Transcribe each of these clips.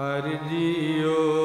Hari Dio.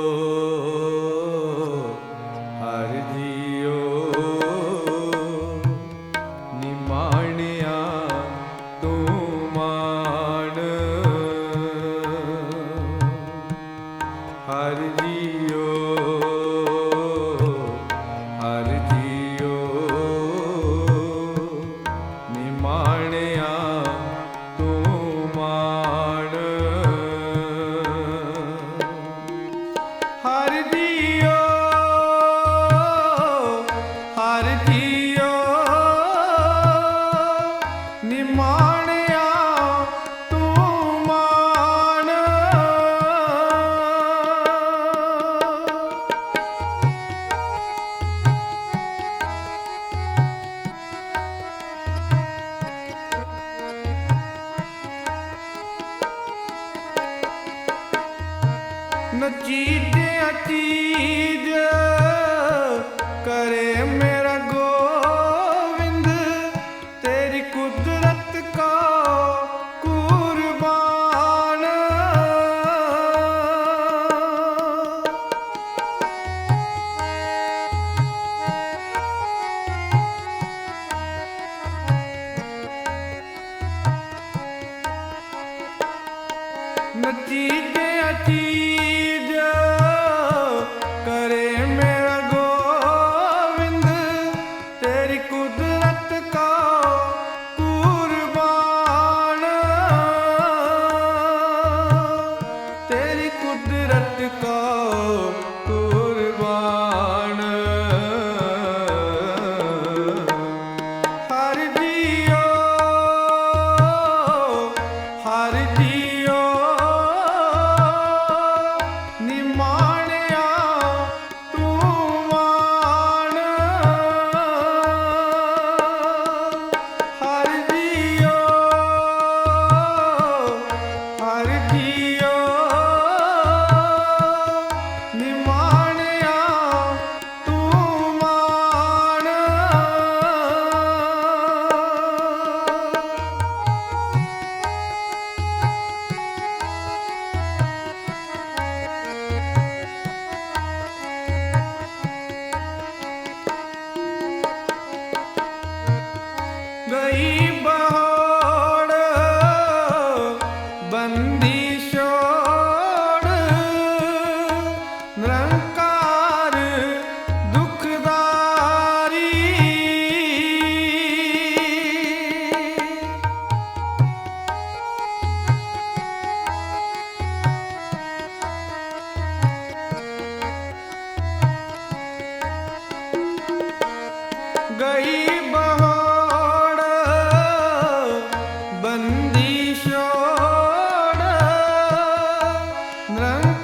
ਨਚੀਜਿਆ ਚੀਜ ਕਰੇ ਮੈਂ। Rang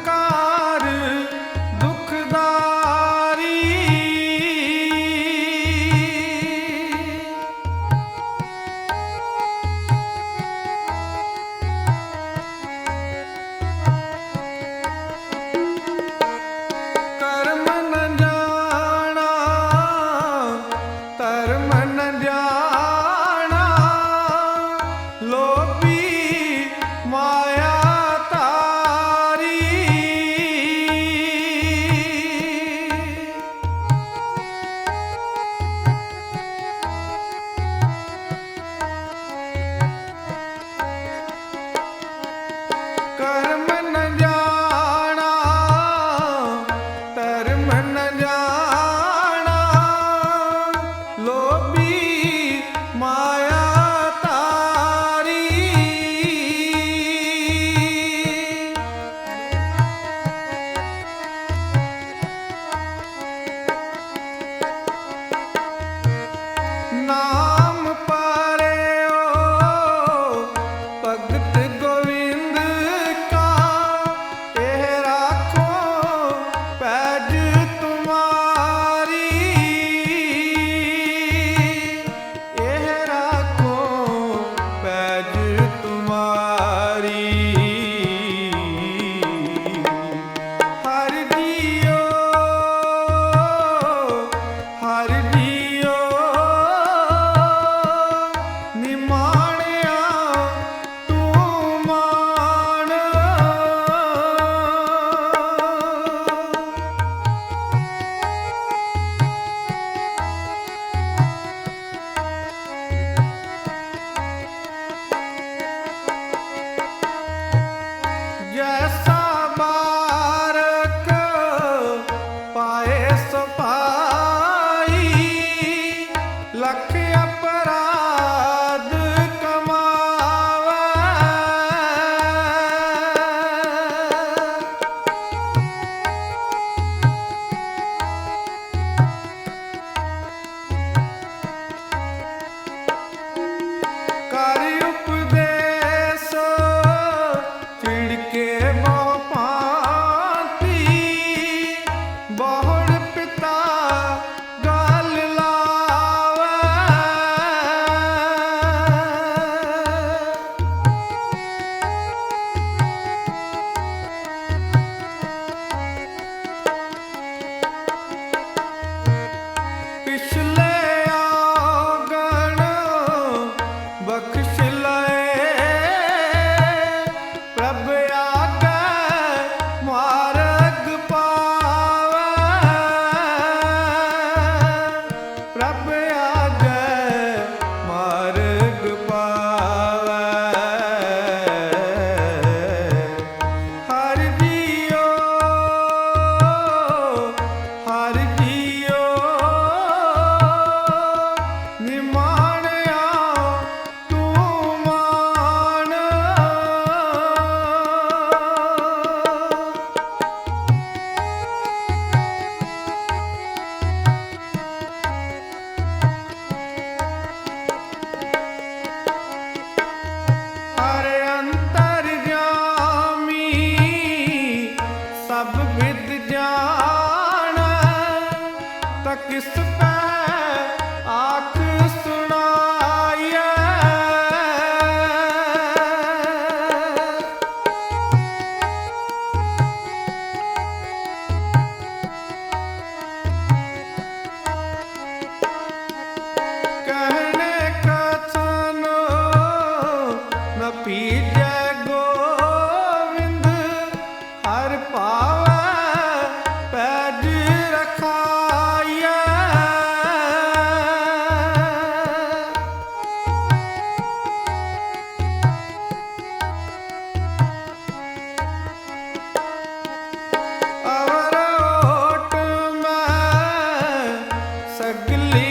सकली